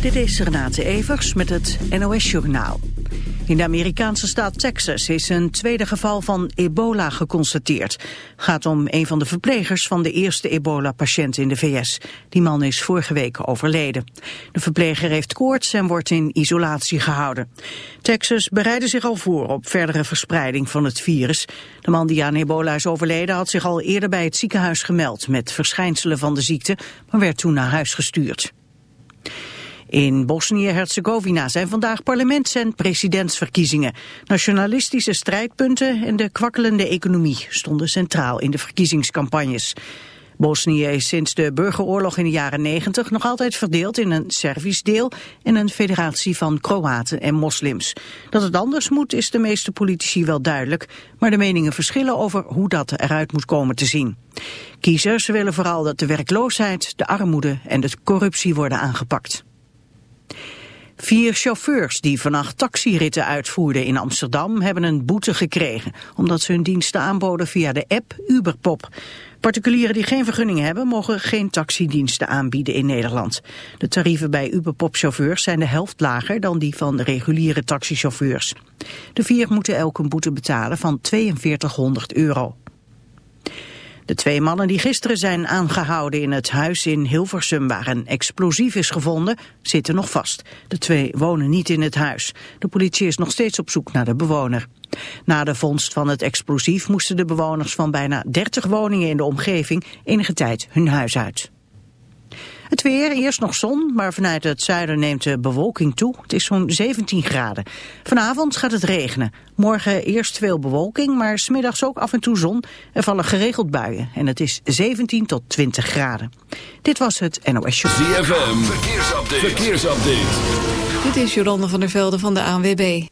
Dit is Renate Evers met het NOS Journaal. In de Amerikaanse staat Texas is een tweede geval van ebola geconstateerd. Gaat om een van de verplegers van de eerste ebola-patiënt in de VS. Die man is vorige week overleden. De verpleger heeft koorts en wordt in isolatie gehouden. Texas bereidde zich al voor op verdere verspreiding van het virus. De man die aan ebola is overleden had zich al eerder bij het ziekenhuis gemeld... met verschijnselen van de ziekte, maar werd toen naar huis gestuurd. In Bosnië-Herzegovina zijn vandaag parlements- en presidentsverkiezingen. Nationalistische strijdpunten en de kwakkelende economie stonden centraal in de verkiezingscampagnes. Bosnië is sinds de burgeroorlog in de jaren 90 nog altijd verdeeld in een Servisch deel en een federatie van Kroaten en moslims. Dat het anders moet is de meeste politici wel duidelijk, maar de meningen verschillen over hoe dat eruit moet komen te zien. Kiezers willen vooral dat de werkloosheid, de armoede en de corruptie worden aangepakt. Vier chauffeurs die vannacht taxiritten uitvoerden in Amsterdam hebben een boete gekregen, omdat ze hun diensten aanboden via de app Uberpop. Particulieren die geen vergunning hebben mogen geen taxidiensten aanbieden in Nederland. De tarieven bij Uberpop-chauffeurs zijn de helft lager dan die van de reguliere taxichauffeurs. De vier moeten elk een boete betalen van 4200 euro. De twee mannen die gisteren zijn aangehouden in het huis in Hilversum waar een explosief is gevonden, zitten nog vast. De twee wonen niet in het huis. De politie is nog steeds op zoek naar de bewoner. Na de vondst van het explosief moesten de bewoners van bijna 30 woningen in de omgeving enige tijd hun huis uit. Het weer, eerst nog zon, maar vanuit het zuiden neemt de bewolking toe. Het is zo'n 17 graden. Vanavond gaat het regenen. Morgen eerst veel bewolking, maar smiddags ook af en toe zon. Er vallen geregeld buien en het is 17 tot 20 graden. Dit was het NOS Show. ZFM, verkeersupdate. verkeersupdate. Dit is Jolande van der Velde van de ANWB.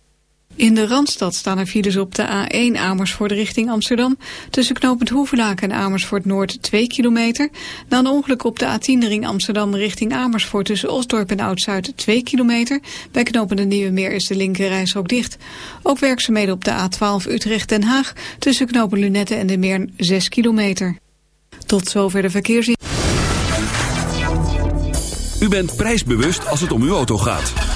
In de Randstad staan er files op de A1 Amersfoort richting Amsterdam. Tussen knooppunt Hoevelaak en Amersfoort Noord 2 kilometer. Na een ongeluk op de A10 ring Amsterdam richting Amersfoort tussen Osdorp en Oud-Zuid 2 kilometer. Bij knooppunt de Nieuwe Meer is de linker ook dicht. Ook werkzaamheden op de A12 Utrecht Den Haag. Tussen knooppunt Lunette en de Meer 6 kilometer. Tot zover de verkeersin. U bent prijsbewust als het om uw auto gaat.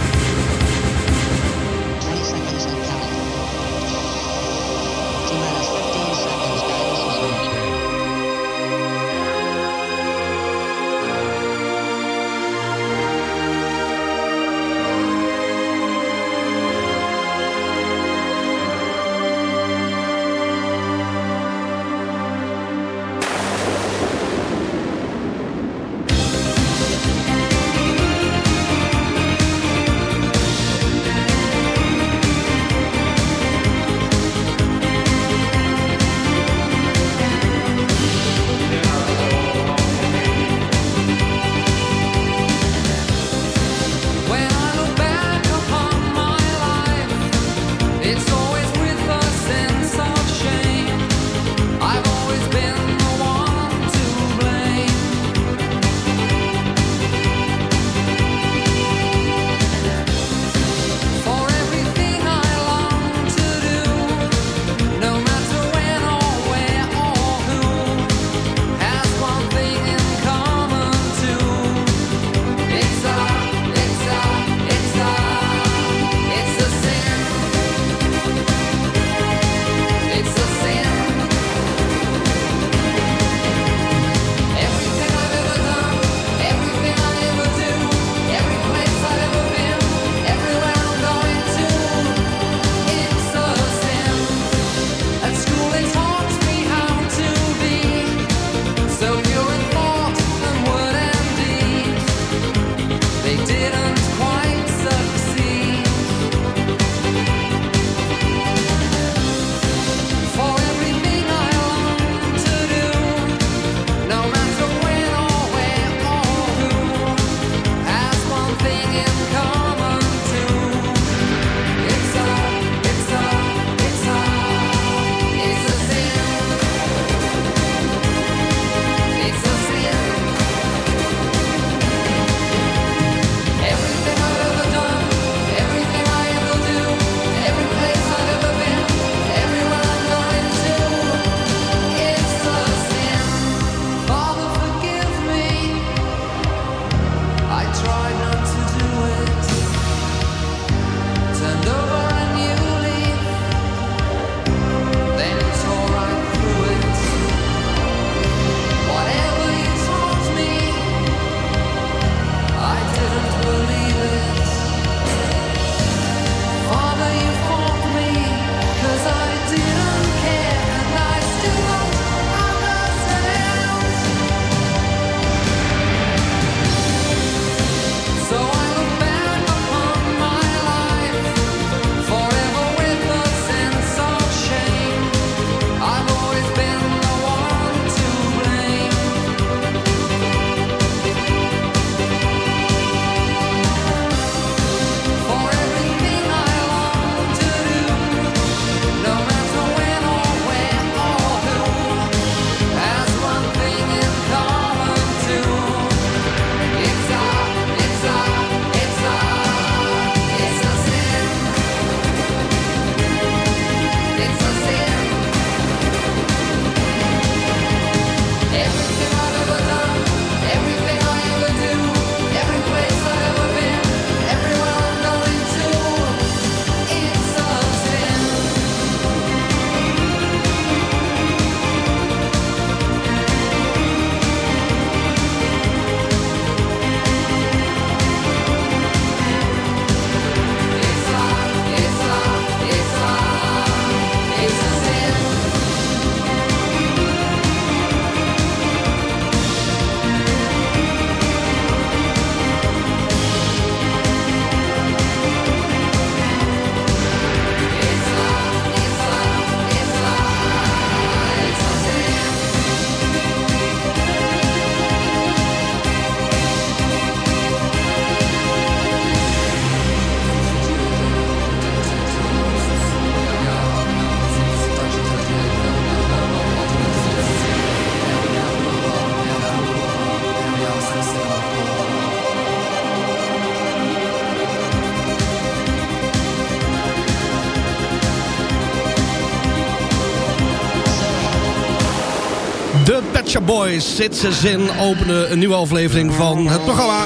Boys, Citizens in openen een nieuwe aflevering van het programma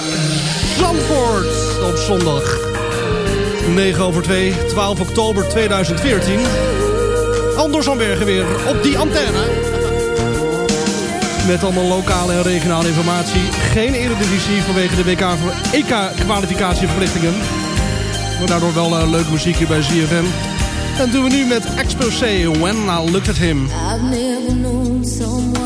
Zandvoort op zondag 9 over 2, 12 oktober 2014. Anders Zandbergen weer op die antenne. Met allemaal lokale en regionale informatie. Geen eredivisie vanwege de WK EK-kwalificatieverplichtingen. Maar daardoor wel uh, leuke muziek hier bij ZFM. En doen we nu met Exposé, When I Looked At Him. I've never known someone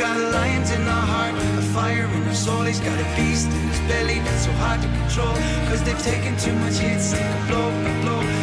got lions in her heart, a fire in her soul. He's got a beast in his belly that's so hard to control. Cause they've taken too much hits, they go blow by blow.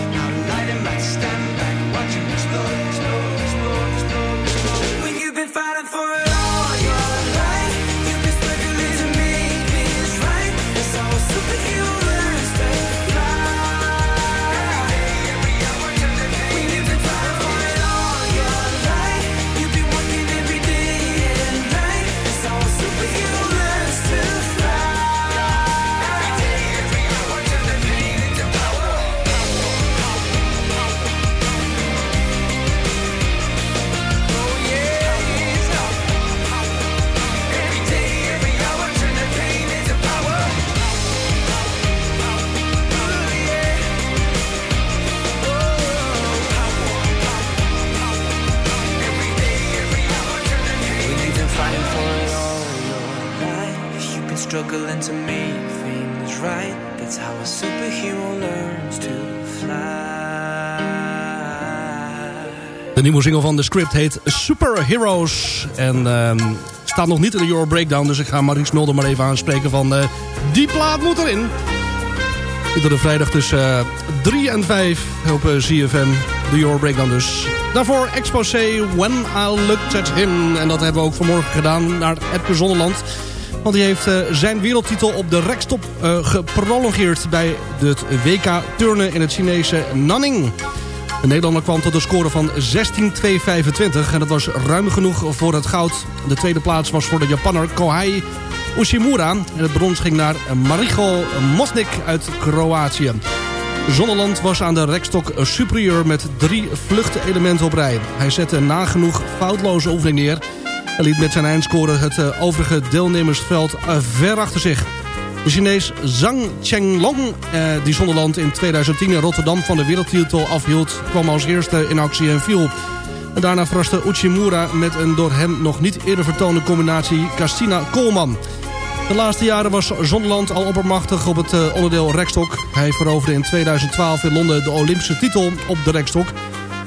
Nieuwe single van The Script heet Superheroes. En ehm, staat nog niet in de Euro Breakdown. Dus ik ga Maurice Mulder maar even aanspreken van... eh, die plaat moet erin. Iedere vrijdag tussen 3 en 5 op eh, ZFM. De Euro Breakdown dus. Daarvoor Exposé When I Looked At Him. En dat hebben we ook vanmorgen gedaan naar Edgar Zonderland. Want hij heeft eh, zijn wereldtitel op de rekstop eh, geprolongeerd... bij het WK turnen in het Chinese Nanning. De Nederlander kwam tot een score van 16-2-25 en dat was ruim genoeg voor het goud. De tweede plaats was voor de Japanner Kohei Ushimura. En het brons ging naar Marigo Mosnik uit Kroatië. Zonneland was aan de rekstok superieur met drie vluchtelementen op rij. Hij zette nagenoeg foutloze oefening neer... en liet met zijn eindscore het eh, overige deelnemersveld eh, ver achter zich. De Chinees Zhang Chenglong, eh, die Zonderland in 2010 in Rotterdam van de wereldtitel afhield... kwam als eerste in actie en viel. En daarna verraste Uchimura met een door hem nog niet eerder vertoonde combinatie Castina Koolman. De laatste jaren was Zonderland al oppermachtig op het eh, onderdeel rekstok. Hij veroverde in 2012 in Londen de Olympische titel op de rekstok.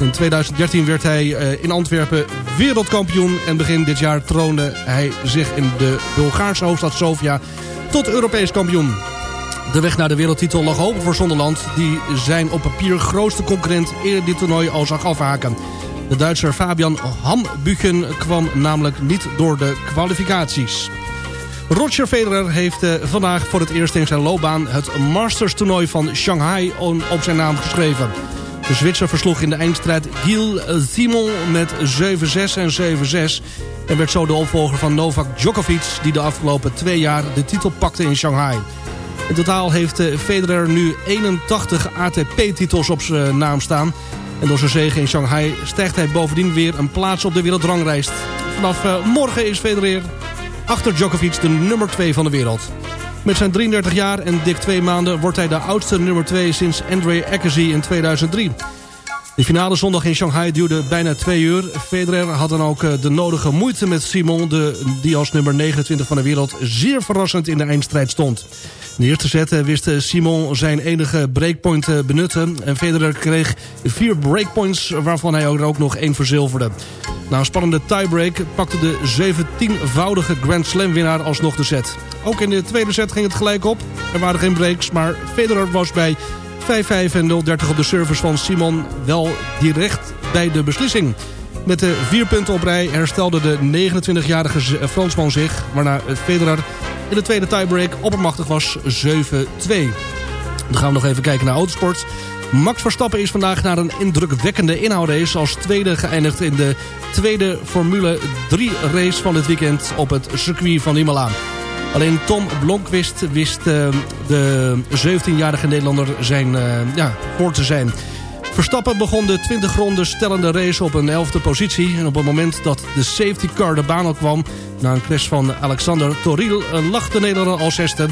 In 2013 werd hij eh, in Antwerpen wereldkampioen... en begin dit jaar troonde hij zich in de Bulgaarse hoofdstad Sofia tot Europees kampioen. De weg naar de wereldtitel lag open voor Zonderland... die zijn op papier grootste concurrent eerder dit toernooi al zag afhaken. De Duitser Fabian Hambuchen kwam namelijk niet door de kwalificaties. Roger Federer heeft eh, vandaag voor het eerst in zijn loopbaan... het Masters toernooi van Shanghai op zijn naam geschreven. De Zwitser versloeg in de eindstrijd Gilles Simon met 7-6 en 7-6... en werd zo de opvolger van Novak Djokovic... die de afgelopen twee jaar de titel pakte in Shanghai. In totaal heeft eh, Federer nu 81 ATP-titels op zijn naam staan... En door zijn zege in Shanghai stijgt hij bovendien weer een plaats op de wereldranglijst. Vanaf eh, morgen is Federer achter Djokovic de nummer 2 van de wereld. Met zijn 33 jaar en dik twee maanden wordt hij de oudste nummer 2 sinds Andre Agassi in 2003. De finale zondag in Shanghai duurde bijna twee uur. Federer had dan ook eh, de nodige moeite met Simon... De, die als nummer 29 van de wereld zeer verrassend in de eindstrijd stond. In de eerste set eh, wist eh, Simon zijn enige breakpoint te benutten... en Federer kreeg vier breakpoints waarvan hij er ook nog één verzilverde. Na een spannende tiebreak pakte de 17-voudige Grand Slam winnaar alsnog de set. Ook in de tweede set ging het gelijk op. Er waren geen breaks, maar Federer was bij 5-5 en 0-30 op de service van Simon wel direct bij de beslissing. Met de vier punten op rij herstelde de 29-jarige Z- Fransman zich... waarna Federer in de tweede tiebreak oppermachtig was 7-2. Dan gaan we nog even kijken naar autosport. Max Verstappen is vandaag naar een indrukwekkende inhoudrace... als tweede geëindigd in de tweede Formule 3 race van dit weekend... op het circuit van Imola. Alleen Tom Blomqvist wist eh, de 17-jarige Nederlander zijn, eh, ja, voor te zijn. Verstappen begon de 20 ronden stellende race op een 11e positie. En op het moment dat de safety car de baan op kwam... na een crash van Alexander Toril eh, lag de Nederlander als zesde...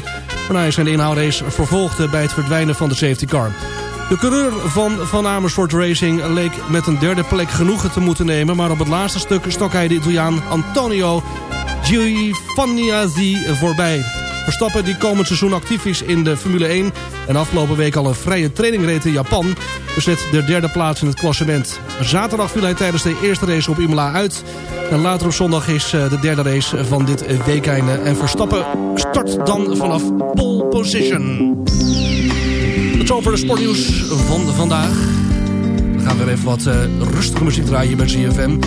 waarna hij zijn inhoudrace vervolgde bij het verdwijnen van de safety car. De coureur van Van Amersfoort Racing leek met een derde plek genoegen te moeten nemen... maar op het laatste stuk stok hij de Italiaan Antonio Giovinazzi voorbij. Verstappen, die komend seizoen actief is in de Formule 1... en afgelopen week al een vrije training reed in Japan... bezet de derde plaats in het klassement. Zaterdag viel hij tijdens de eerste race op Imola uit... en later op zondag is de derde race van dit weekeinde. En Verstappen start dan vanaf pole position. Tot zover de sportnieuws van vandaag. We gaan weer even wat uh, rustige muziek draaien bij CFM.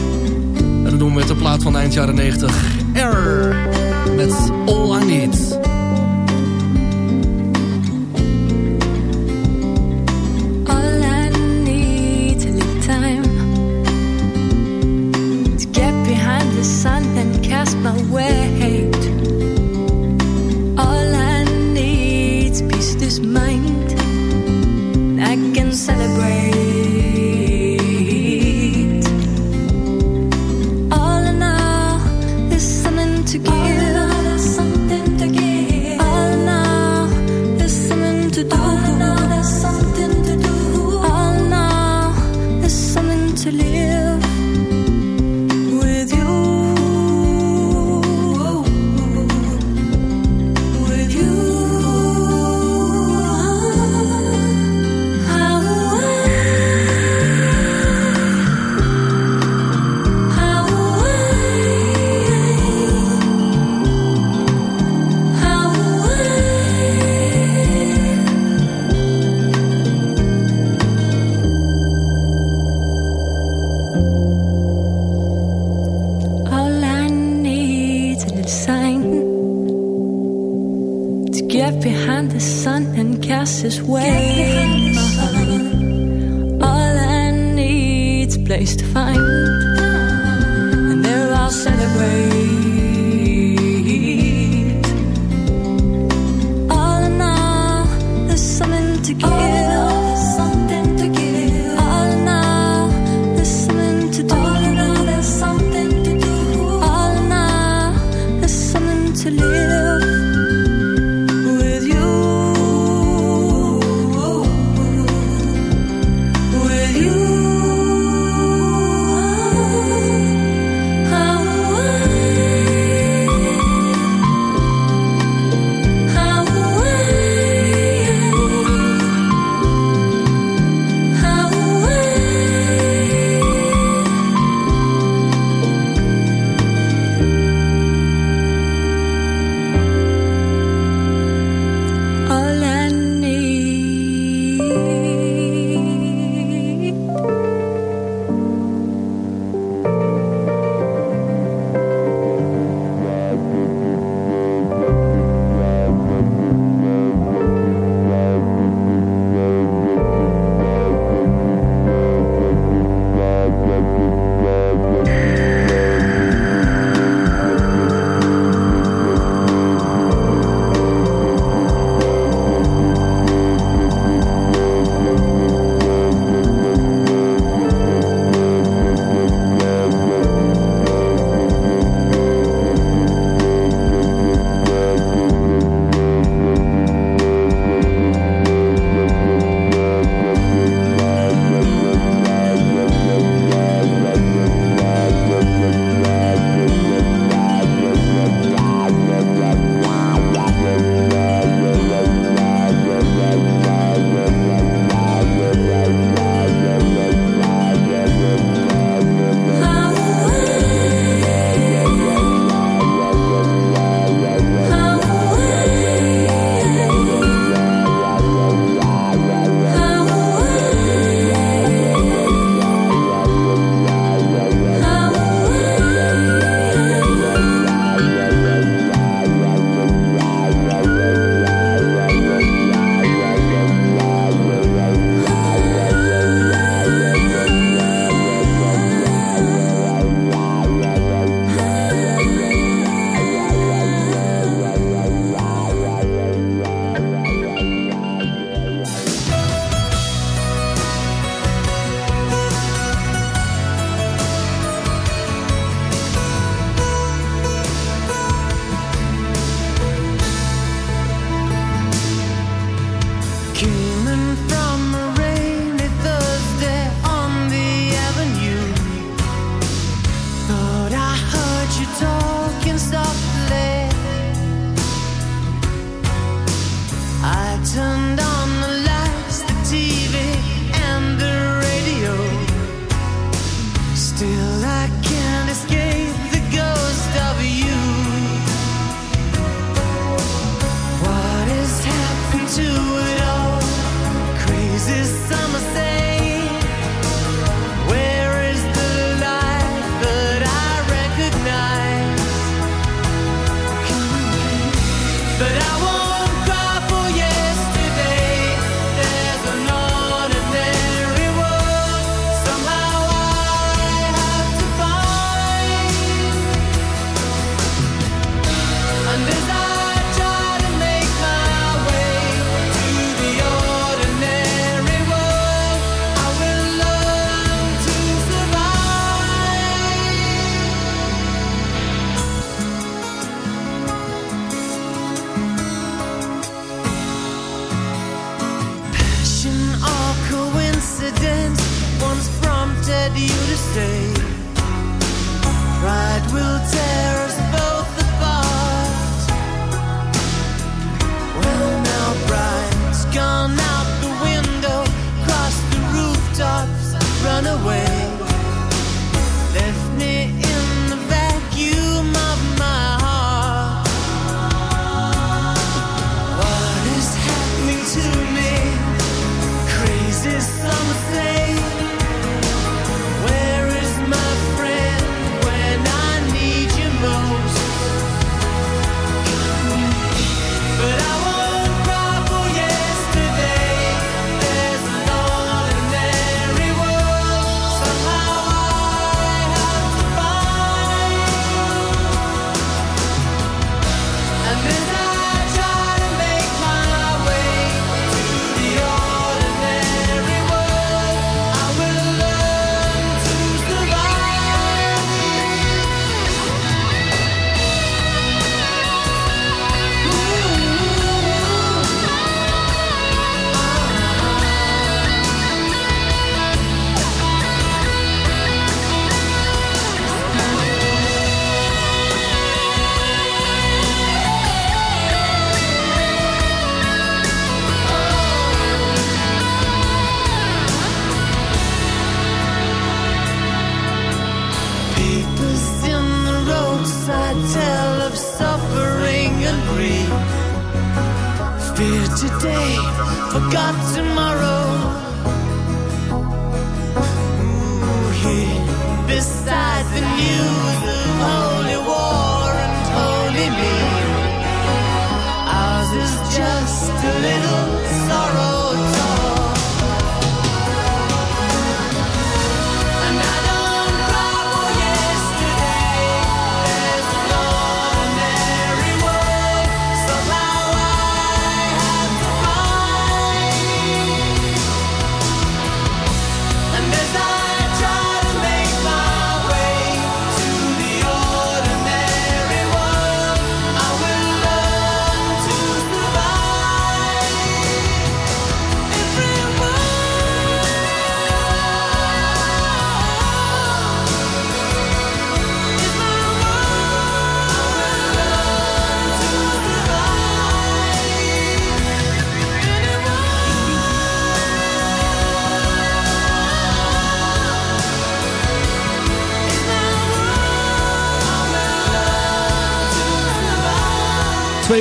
En dat doen we met de plaat van eind jaren 90. Error. Met All I Need. His way. All I need's place to find, and there I'll celebrate.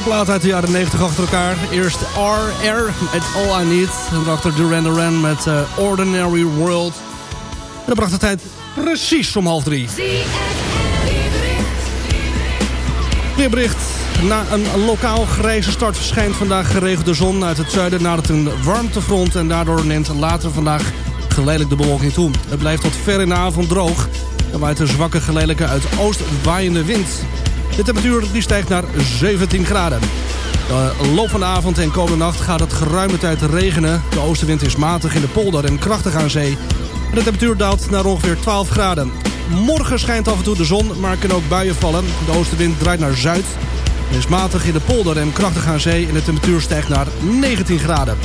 Twee platen uit de jaren 90 achter elkaar. Eerst RR met All I Need. En daarachter Duran Duran met eh, Ordinary World. En dat bracht de tijd precies om half drie. Weerbericht. Na een lokaal grijze start verschijnt vandaag geregelde zon uit het zuiden... nadat een warmtefront en daardoor neemt later vandaag geleidelijk de bewolking toe. Het blijft tot ver in de avond droog. Er waait een zwakke geleidelijke uit oost waaiende wind. De temperatuur stijgt naar 17 graden. De loop van de avond en komende nacht gaat het geruime tijd regenen. De oostenwind is matig in de polder en krachtig aan zee. De temperatuur daalt naar ongeveer 12 graden. Morgen schijnt af en toe de zon, maar er kunnen ook buien vallen. De oostenwind draait naar zuid. Het is matig in de polder en krachtig aan zee. En de temperatuur stijgt naar 19 graden.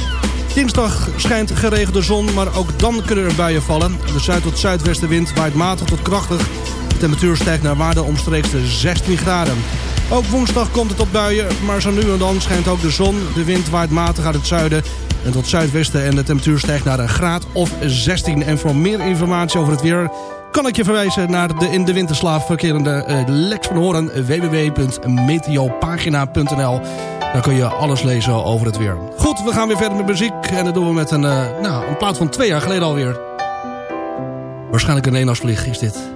Dinsdag schijnt geregelde zon, maar ook dan kunnen er buien vallen. De zuid- tot zuidwestenwind waait matig tot krachtig. De temperatuur stijgt naar waarde omstreeks de 16 graden. Ook woensdag komt het tot buien, maar zo nu en dan schijnt ook de zon. De wind waait matig uit het zuiden en tot zuidwesten... en de temperatuur stijgt naar een graad of 16. En voor meer informatie over het weer kan ik je verwijzen naar de in de winterslaaf verkerende eh, Lex van Horen... www.meteopagina.nl Daar kun je alles lezen over het weer. Goed, we gaan weer verder met muziek. En dat doen we met een, eh, nou, een plaat van twee jaar geleden alweer. Waarschijnlijk een eendagsvlieg is dit.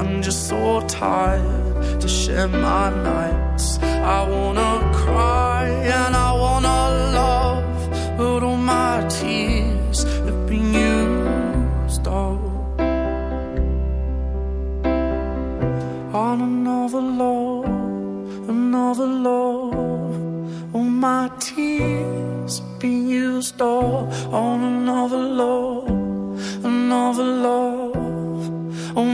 I'm just so tired to share my nights. I wanna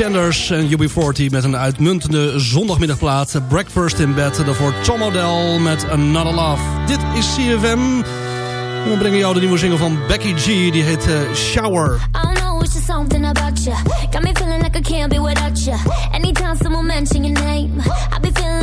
Chandlers en UB40 met een uitmuntende zondagmiddagplaat. Breakfast in bed, daarvoor Tom O'Dell met Another Love. Dit is CFM. We brengen jou de nieuwe single van Becky G, die heet uh, Shower. I know it's just something about you. Got me feeling like I can't be without you. Anytime someone mention your name, I'll be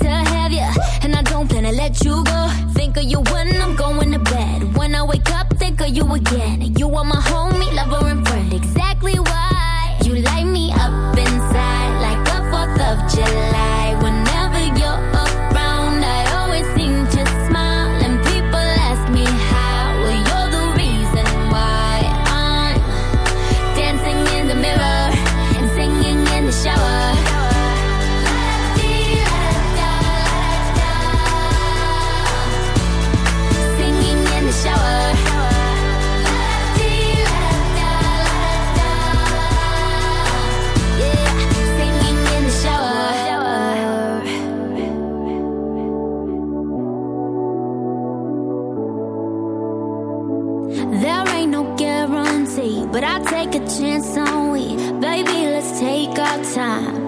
to have you, and I don't plan to let you go. Think of you when I'm going to bed. When I wake up, think of you again. time.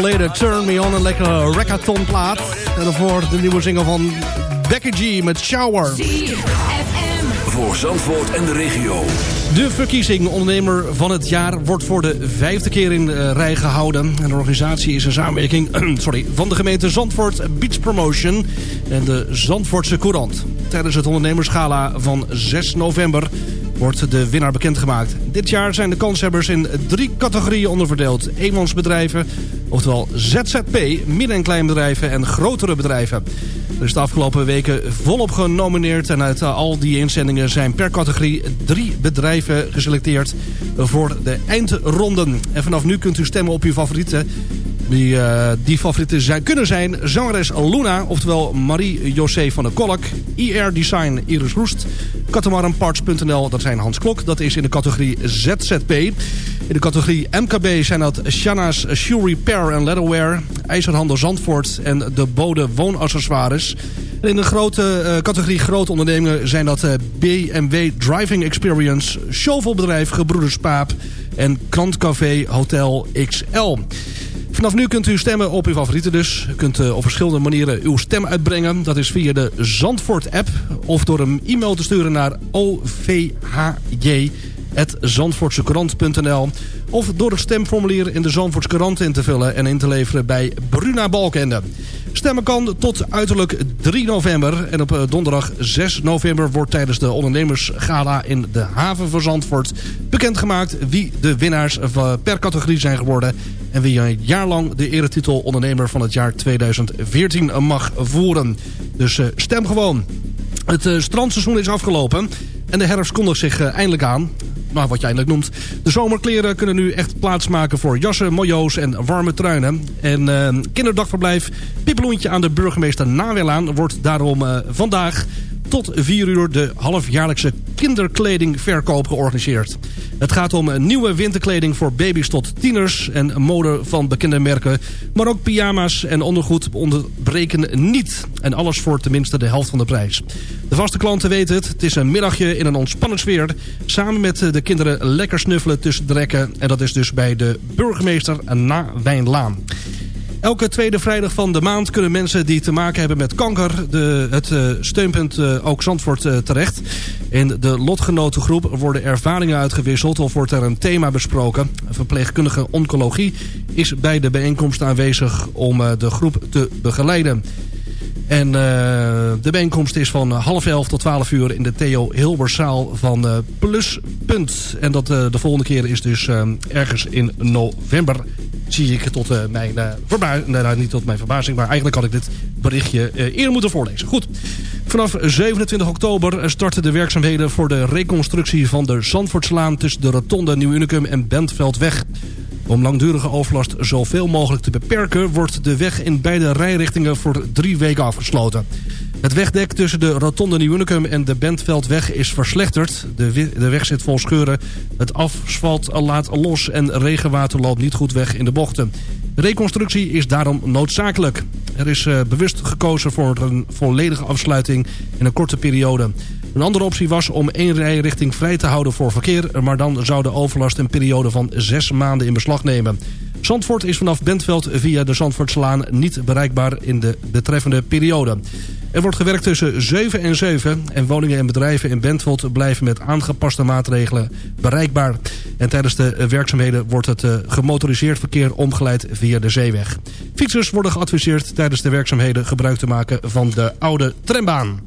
Geleden. Turn Me On, een lekkere reggaeton plaat. En daarvoor de nieuwe single van Becky G met Shower. Voor Zandvoort en de regio. De verkiezing ondernemer van het jaar wordt voor de vijfde keer in eh, rij gehouden. En de organisatie is een samenwerking sorry, van de gemeente Zandvoort Beach Promotion en de Zandvoortse Courant. Tijdens het ondernemersgala van 6 november wordt de winnaar bekendgemaakt. Dit jaar zijn de kanshebbers in drie categorieën onderverdeeld. Eenmansbedrijven, oftewel ZZP, midden- en kleinbedrijven en grotere bedrijven. Er is de afgelopen weken volop genomineerd en uit al die inzendingen zijn per categorie drie bedrijven geselecteerd voor de eindronden. En vanaf nu kunt u stemmen op uw favorieten. Die, eh, die favorieten zijn, kunnen zijn zangeres Luna, oftewel Marie-José van der Kolk, IR Design Iris Roest, Katamaranparts.nl, dat zijn Hans Klok, dat is in de categorie ZZP. In de categorie MKB zijn dat Shanna's Shoe Repair and Leatherware, IJzerhandel Zandvoort en de Bode Woonaccessoires. In de grote eh, categorie grote ondernemingen zijn dat eh, BMW Driving Experience, Shovelbedrijf Gebroeders Paap en Krantcafé Hotel XL. Vanaf nu kunt u stemmen op uw favorieten dus. U kunt eh, op verschillende manieren uw stem uitbrengen. Dat is via de Zandvoort-app of door een e-mail te sturen naar ovhj.zandvoortsecourant.nl of door het stemformulier in de Zandvoortse Courant in te vullen en in te leveren bij Bruna Balkende. Stemmen kan tot uiterlijk 3 november. En op eh, donderdag 6 november wordt tijdens de ondernemersgala in de haven van Zandvoort bekendgemaakt wie de winnaars eh, per categorie zijn geworden. En wie een jaar lang de eretitel ondernemer van het jaar 2014 mag voeren. Dus eh, stem gewoon. Het strandseizoen is afgelopen en de herfst kondigt zich eindelijk aan. Nou, wat je eindelijk noemt. De zomerkleren kunnen nu echt plaatsmaken voor jassen, mojo's en warme truinen. En uh, kinderdagverblijf Pippeloentje aan de burgemeester Nawelaan wordt daarom vandaag tot 4 uur de halfjaarlijkse kinderkledingverkoop georganiseerd. Het gaat om nieuwe winterkleding voor baby's tot tieners en mode van bekende merken. Maar ook pyjama's en ondergoed onderbreken niet. En alles voor tenminste de helft van de prijs. De vaste klanten weten het. Het is een middagje in een ontspannen sfeer. Samen met de kinderen lekker snuffelen tussen de rekken. En dat is dus bij de burgemeester na Wijnlaan. Elke tweede vrijdag van de maand kunnen mensen die te maken hebben met kanker... De, het uh, steunpunt uh, ook Zandvoort uh, terecht. In de lotgenotengroep worden ervaringen uitgewisseld... of wordt er een thema besproken. Verpleegkundige oncologie is bij de bijeenkomst aanwezig... om de groep te begeleiden. En de bijeenkomst is van half elf tot twaalf uur... in de Theo Hilberzaal van Pluspunt. En dat de volgende keer is dus ergens in november zie ik tot uh, mijn uh, verbazing, nee, niet tot mijn verbazing, maar eigenlijk had ik dit berichtje uh, eerder moeten voorlezen. Goed, vanaf 27 oktober starten de werkzaamheden voor de reconstructie van de Zandvoortslaan tussen de Rotonde Nieuw Unicum en Bentveldweg. Om langdurige overlast zoveel mogelijk te beperken... wordt de weg in beide rijrichtingen voor drie weken afgesloten. Het wegdek tussen de Rotonde Nieuw Unicum en de Bentveldweg is verslechterd. De, de weg zit vol scheuren. Het asfalt laat los en regenwater loopt niet goed weg in de bochten. Reconstructie is daarom noodzakelijk. Er is uh, bewust gekozen voor een volledige afsluiting in een korte periode. Een andere optie was om één rijrichting vrij te houden voor verkeer... maar dan zou de overlast een periode van zes maanden in beslag nemen. Zandvoort is vanaf Bentveld via de Zandvoortslaan niet bereikbaar in de betreffende periode. Er wordt gewerkt tussen 7 en 7 en woningen en bedrijven in Bentveld blijven met aangepaste maatregelen bereikbaar. En tijdens de werkzaamheden wordt het eh, gemotoriseerd verkeer omgeleid via de zeeweg. Fietsers worden geadviseerd tijdens de werkzaamheden gebruik te maken van de oude trambaan.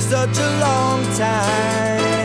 such a long time.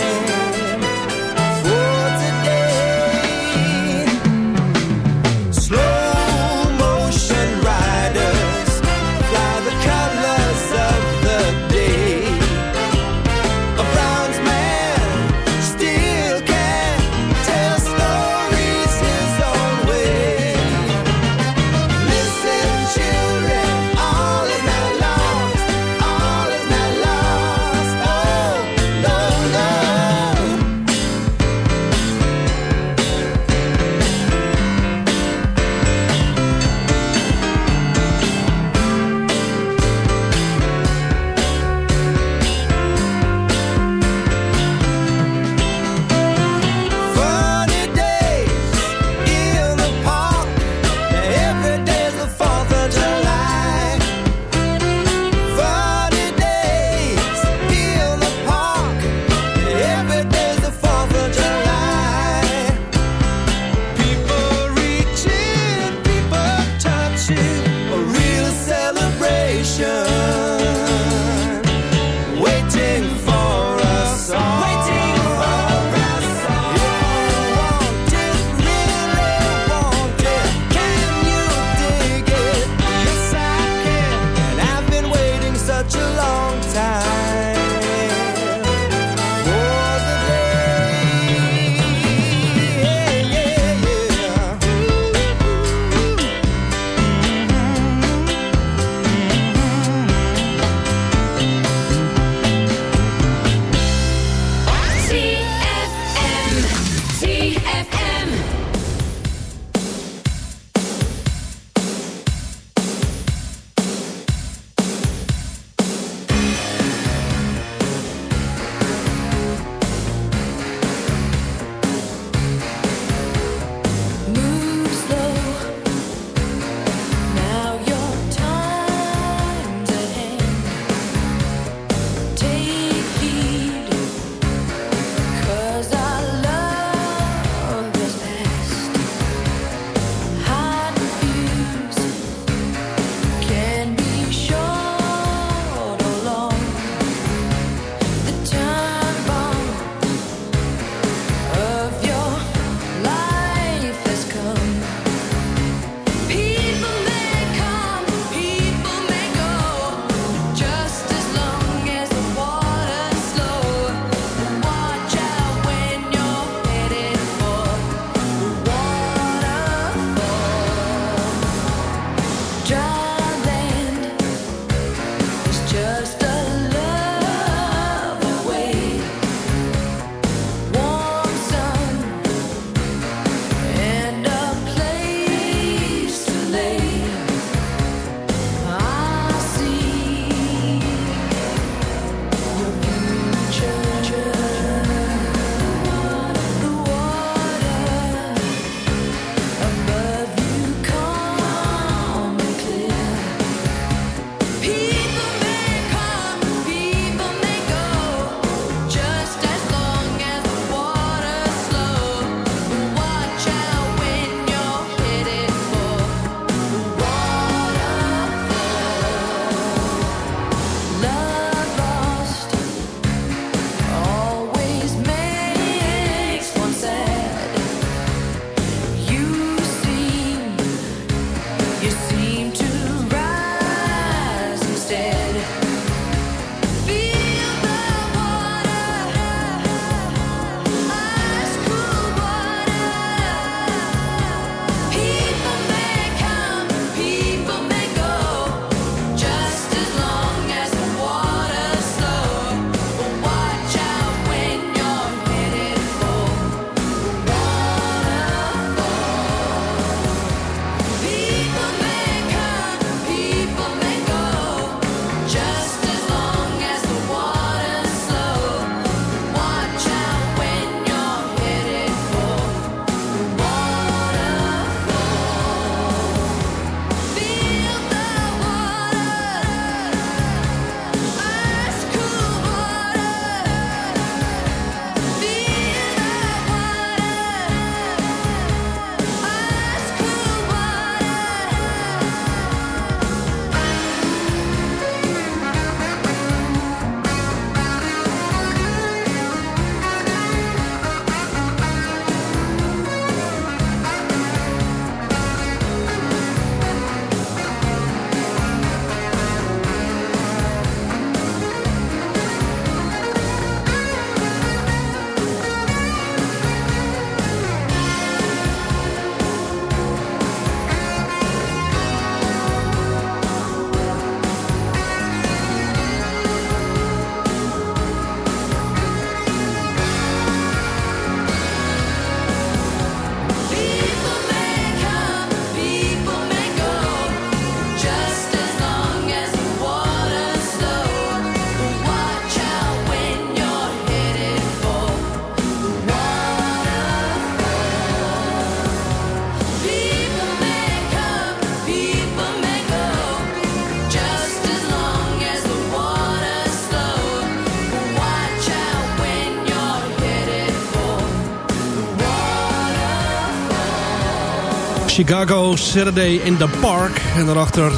Chicago, Saturday in the Park. En daarachter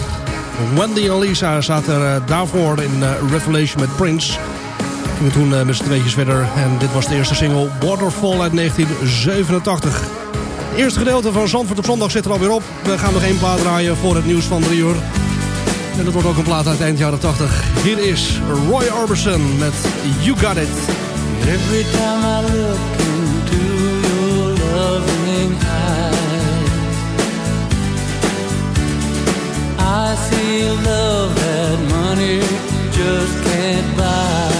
Wendy en Lisa zaten uh, daarvoor in uh, Revelation met Prince. Toen uh, met z'n tweetjes verder. En dit was de eerste single Waterfall uit 1987. Het eerste gedeelte van Zandvoort op zondag zit er alweer op. We gaan nog één plaat draaien voor het nieuws van drie uur. En dat wordt ook een plaat uit eind jaren 80. Hier is Roy Orbison met You Got It. Every time I look I see love that money just can't buy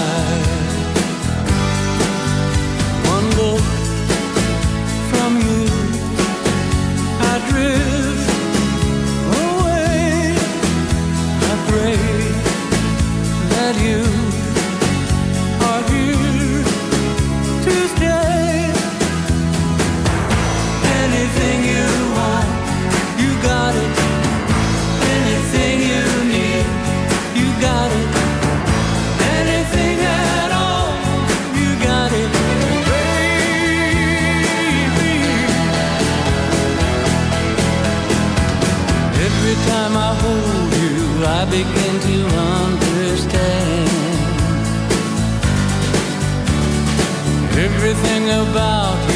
Everything about you